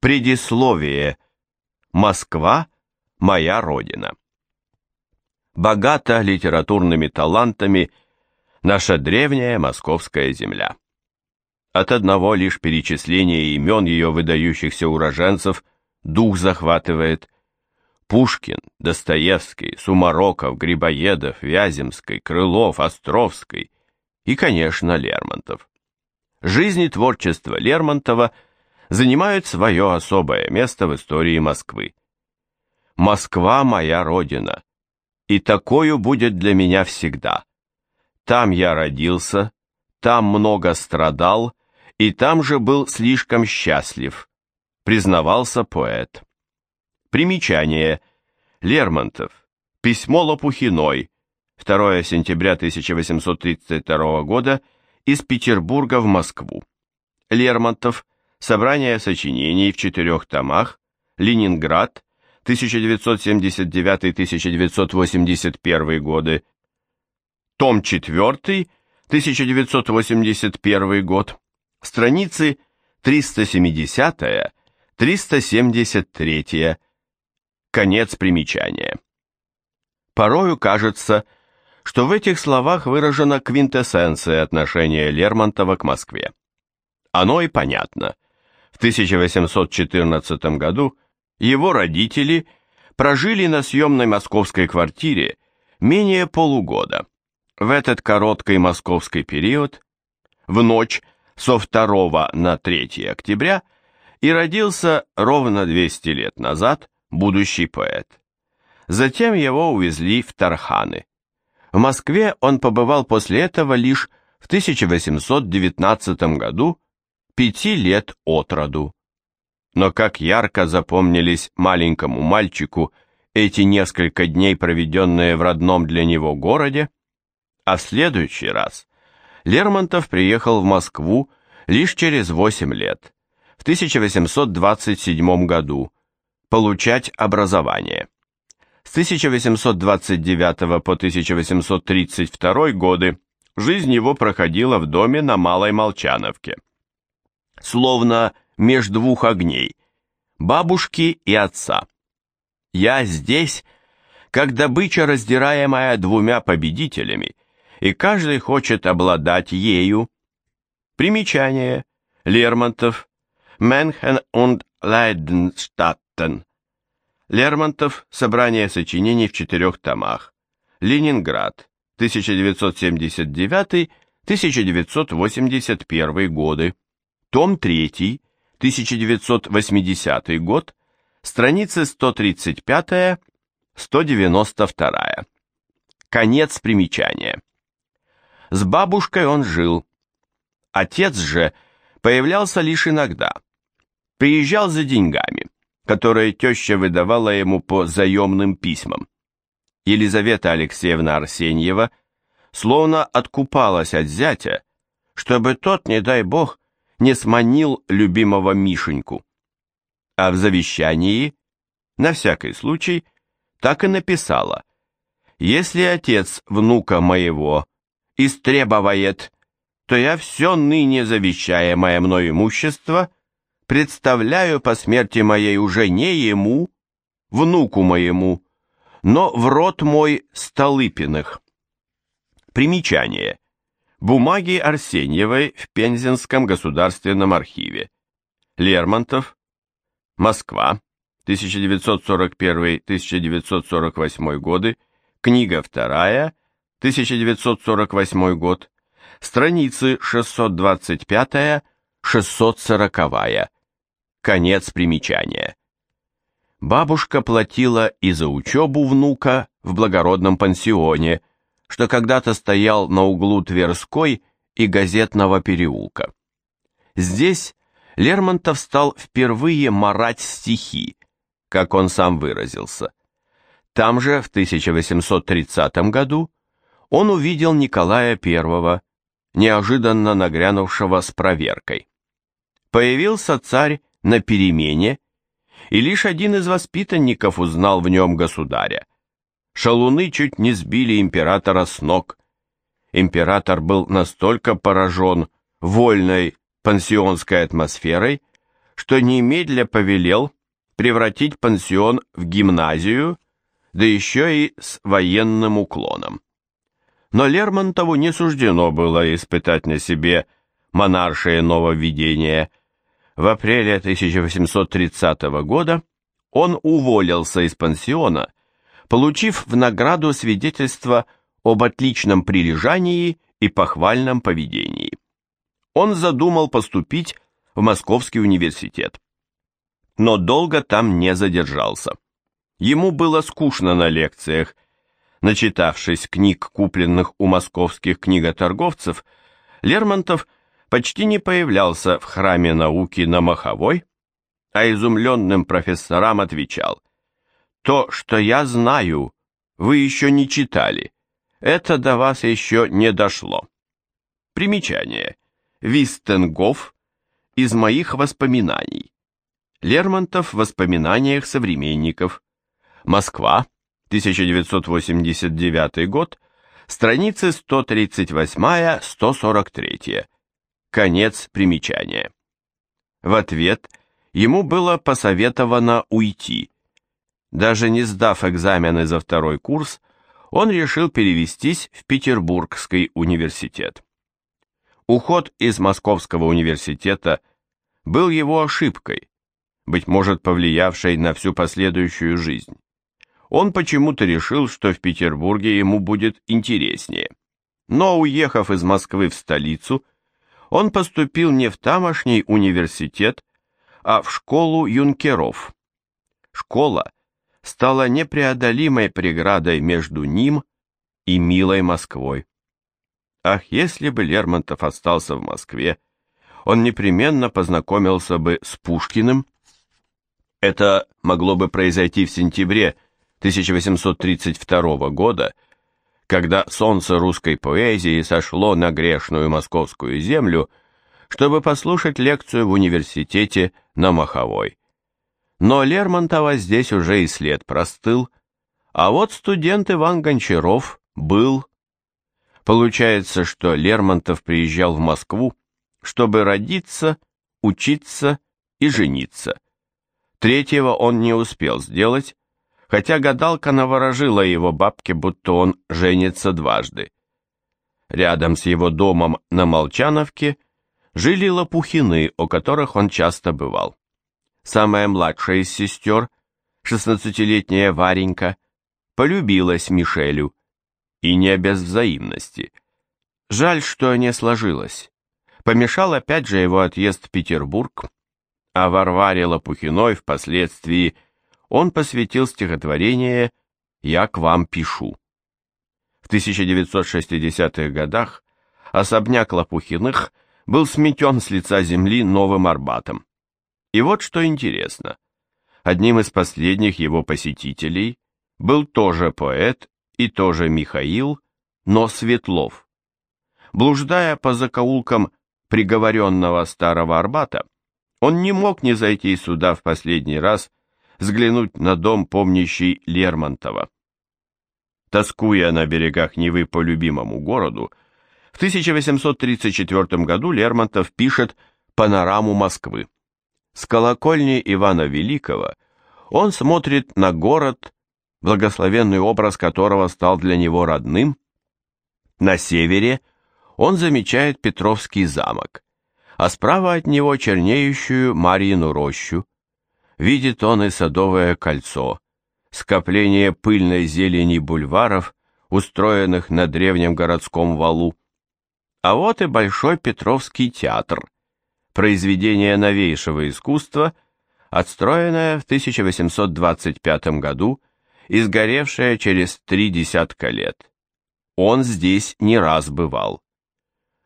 Предисловие. Москва – моя родина. Богата литературными талантами наша древняя московская земля. От одного лишь перечисления имен ее выдающихся уроженцев дух захватывает. Пушкин, Достоевский, Сумароков, Грибоедов, Вяземский, Крылов, Островский и, конечно, Лермонтов. Жизнь и творчество Лермонтова – занимают свое особое место в истории Москвы. Москва – моя родина, и такою будет для меня всегда. Там я родился, там много страдал, и там же был слишком счастлив, признавался поэт. Примечание. Лермонтов. Письмо Лопухиной. 2 сентября 1832 года из Петербурга в Москву. Лермонтов – Собрание сочинений в четырех томах, Ленинград, 1979-1981 годы, том 4, 1981 год, страницы 370-373, конец примечания. Порою кажется, что в этих словах выражена квинтэссенция отношения Лермонтова к Москве. Оно и понятно – в 1814 году его родители прожили на съемной московской квартире менее полугода. В этот короткий московский период, в ночь со 2 на 3 октября, и родился ровно 200 лет назад будущий поэт. Затем его увезли в Тарханы. В Москве он побывал после этого лишь в 1819 году пяти лет от роду. Но как ярко запомнились маленькому мальчику эти несколько дней, проведенные в родном для него городе, а в следующий раз Лермонтов приехал в Москву лишь через восемь лет, в 1827 году, получать образование. С 1829 по 1832 годы жизнь его проходила в доме на Малой Молчановке словно меж двух огней, бабушки и отца. Я здесь, как добыча, раздираемая двумя победителями, и каждый хочет обладать ею. Примечание. Лермонтов. Менхен und Лейденштадтен. Лермонтов. Собрание сочинений в четырех томах. Ленинград. 1979-1981 годы. Том 3, 1980 год, страницы 135-192. Конец примечания. С бабушкой он жил. Отец же появлялся лишь иногда. Приезжал за деньгами, которые теща выдавала ему по заемным письмам. Елизавета Алексеевна Арсеньева словно откупалась от зятя, чтобы тот, не дай бог, не сманил любимого Мишеньку. А в завещании, на всякий случай, так и написала. Если отец внука моего истребовает, то я все ныне завещаемое мной имущество представляю по смерти моей уже не ему, внуку моему, но в род мой Столыпиных. Примечание. Бумаги Арсеньевой в Пензенском государственном архиве. Лермонтов. Москва. 1941-1948 годы. Книга вторая. 1948 год. Страницы 625-640. Конец примечания. Бабушка платила и за учебу внука в благородном пансионе, что когда-то стоял на углу Тверской и Газетного переулка. Здесь Лермонтов стал впервые марать стихи, как он сам выразился. Там же, в 1830 году, он увидел Николая I, неожиданно нагрянувшего с проверкой. Появился царь на перемене, и лишь один из воспитанников узнал в нем государя шалуны чуть не сбили императора с ног. Император был настолько поражен вольной пансионской атмосферой, что немедля повелел превратить пансион в гимназию, да еще и с военным уклоном. Но Лермонтову не суждено было испытать на себе монаршее нововведение. В апреле 1830 года он уволился из пансиона, получив в награду свидетельство об отличном прилежании и похвальном поведении. Он задумал поступить в Московский университет. Но долго там не задержался. Ему было скучно на лекциях. Начитавшись книг, купленных у московских книготорговцев, Лермонтов почти не появлялся в храме науки на Маховой, а изумленным профессорам отвечал, «То, что я знаю, вы еще не читали, это до вас еще не дошло». Примечание. Вистенгоф из моих воспоминаний. Лермонтов в воспоминаниях современников. Москва, 1989 год, страницы 138-143. Конец примечания. В ответ ему было посоветовано уйти. Даже не сдав экзамены за второй курс, он решил перевестись в Петербургский университет. Уход из Московского университета был его ошибкой, быть может, повлиявшей на всю последующую жизнь. Он почему-то решил, что в Петербурге ему будет интереснее. Но, уехав из Москвы в столицу, он поступил не в тамошний университет, а в школу юнкеров. Школа стала непреодолимой преградой между ним и милой Москвой. Ах, если бы Лермонтов остался в Москве, он непременно познакомился бы с Пушкиным. Это могло бы произойти в сентябре 1832 года, когда солнце русской поэзии сошло на грешную московскую землю, чтобы послушать лекцию в университете на Маховой. Но Лермонтова здесь уже и след простыл, а вот студент Иван Гончаров был Получается, что Лермонтов приезжал в Москву, чтобы родиться, учиться и жениться. Третьего он не успел сделать, хотя гадалка наворожила его бабке, будто он женится дважды. Рядом с его домом на Молчановке жили Лопухины, у которых он часто бывал. Самая младшая из сестер, шестнадцатилетняя Варенька, полюбилась Мишелю, и не без взаимности. Жаль, что не сложилось. Помешал опять же его отъезд в Петербург, а Варваре Лопухиной впоследствии он посвятил стихотворение «Я к вам пишу». В 1960-х годах особняк Лопухиных был сметен с лица земли новым Арбатом. И вот что интересно. Одним из последних его посетителей был тоже поэт и тоже Михаил, но Светлов. Блуждая по закоулкам приговоренного старого Арбата, он не мог не зайти сюда в последний раз, взглянуть на дом, помнящий Лермонтова. Тоскуя на берегах Невы по любимому городу, в 1834 году Лермонтов пишет «Панораму Москвы». С колокольни Ивана Великого он смотрит на город, благословенный образ которого стал для него родным. На севере он замечает Петровский замок, а справа от него чернеющую Марьину рощу. Видит он и Садовое кольцо, скопление пыльной зелени бульваров, устроенных на древнем городском валу. А вот и Большой Петровский театр, произведение новейшего искусства, отстроенное в 1825 году и сгоревшая через три десятка лет. Он здесь не раз бывал.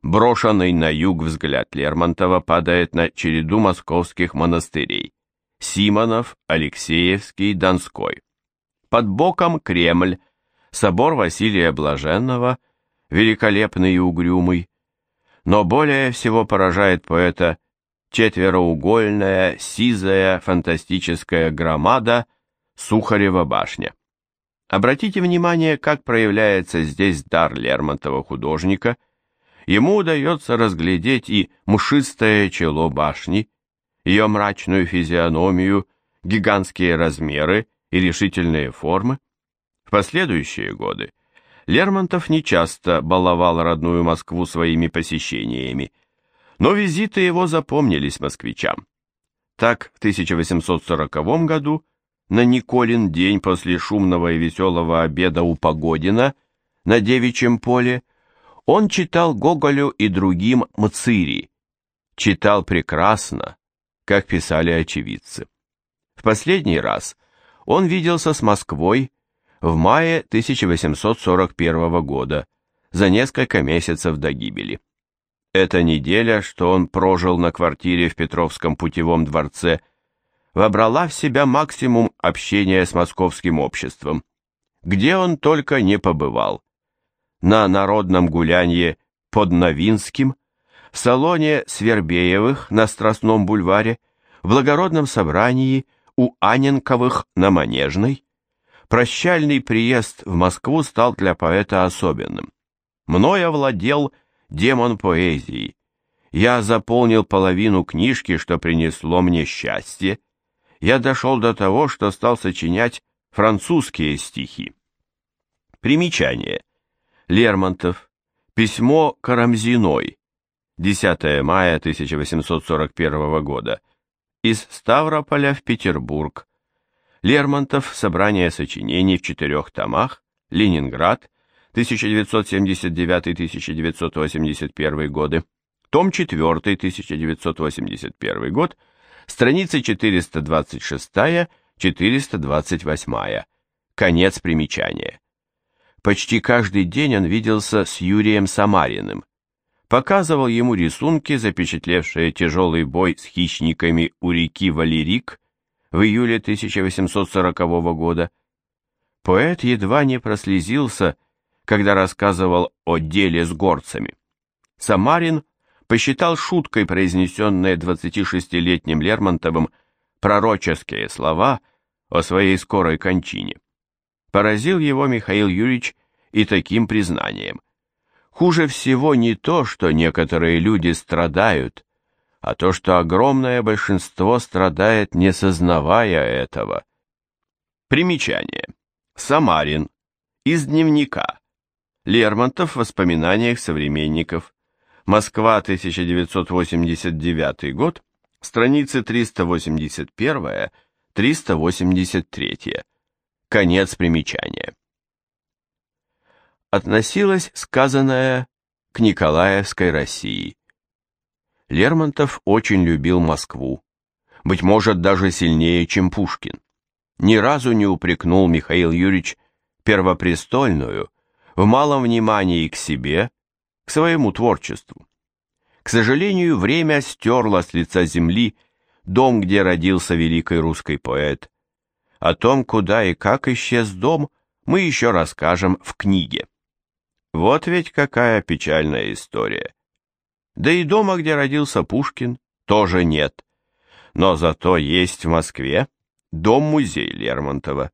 Брошенный на юг взгляд Лермонтова падает на череду московских монастырей. Симонов, Алексеевский, Донской. Под боком Кремль, собор Василия Блаженного, великолепный и угрюмый. Но более всего поражает поэта четвероугольная, сизая, фантастическая громада Сухарева башня. Обратите внимание, как проявляется здесь дар Лермонтова художника. Ему удается разглядеть и мшистое чело башни, ее мрачную физиономию, гигантские размеры и решительные формы. В последующие годы Лермонтов нечасто баловал родную Москву своими посещениями, но визиты его запомнились москвичам. Так, в 1840 году, на Николин день после шумного и веселого обеда у Погодина на Девичьем поле, он читал Гоголю и другим Мцири, читал прекрасно, как писали очевидцы. В последний раз он виделся с Москвой в мае 1841 года, за несколько месяцев до гибели. Эта неделя, что он прожил на квартире в Петровском путевом дворце, вобрала в себя максимум общения с московским обществом, где он только не побывал. На народном гулянье под Новинским, в салоне Свербеевых на Страстном бульваре, в благородном собрании у Аненковых на Манежной. Прощальный приезд в Москву стал для поэта особенным. Мною овладел демон поэзии. Я заполнил половину книжки, что принесло мне счастье. Я дошел до того, что стал сочинять французские стихи. Примечание. Лермонтов. Письмо Карамзиной. 10 мая 1841 года. Из Ставрополя в Петербург. Лермонтов. Собрание сочинений в четырех томах. Ленинград. 1979-1981 годы, том 4, 1981 год, страницы 426-428, конец примечания. Почти каждый день он виделся с Юрием Самариным, показывал ему рисунки, запечатлевшие тяжелый бой с хищниками у реки Валерик в июле 1840 года. Поэт едва не прослезился, когда рассказывал о деле с горцами. Самарин посчитал шуткой произнесенные 26-летним Лермонтовым пророческие слова о своей скорой кончине. Поразил его Михаил Юрьевич и таким признанием. Хуже всего не то, что некоторые люди страдают, а то, что огромное большинство страдает, не сознавая этого. Примечание. Самарин. Из дневника. Лермонтов в воспоминаниях современников. Москва, 1989 год, страницы 381-383. Конец примечания. Относилось сказанное к Николаевской России. Лермонтов очень любил Москву, быть может, даже сильнее, чем Пушкин. Ни разу не упрекнул Михаил Юрьевич Первопрестольную в малом внимании к себе, к своему творчеству. К сожалению, время стерло с лица земли дом, где родился великий русский поэт. О том, куда и как исчез дом, мы еще расскажем в книге. Вот ведь какая печальная история. Да и дома, где родился Пушкин, тоже нет. Но зато есть в Москве дом-музей Лермонтова,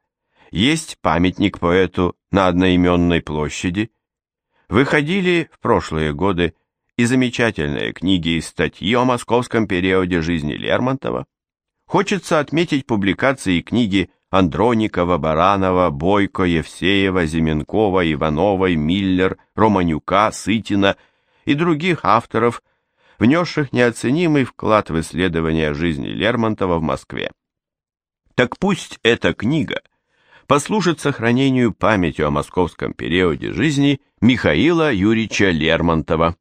есть памятник поэту на одноименной площади. Выходили в прошлые годы и замечательные книги и статьи о московском периоде жизни Лермонтова. Хочется отметить публикации книги Андроникова, Баранова, Бойко, Евсеева, Зименкова, Ивановой, Миллер, Романюка, Сытина и других авторов, внесших неоценимый вклад в исследование жизни Лермонтова в Москве. Так пусть эта книга послужит сохранению памяти о московском периоде жизни Михаила Юрьевича Лермонтова.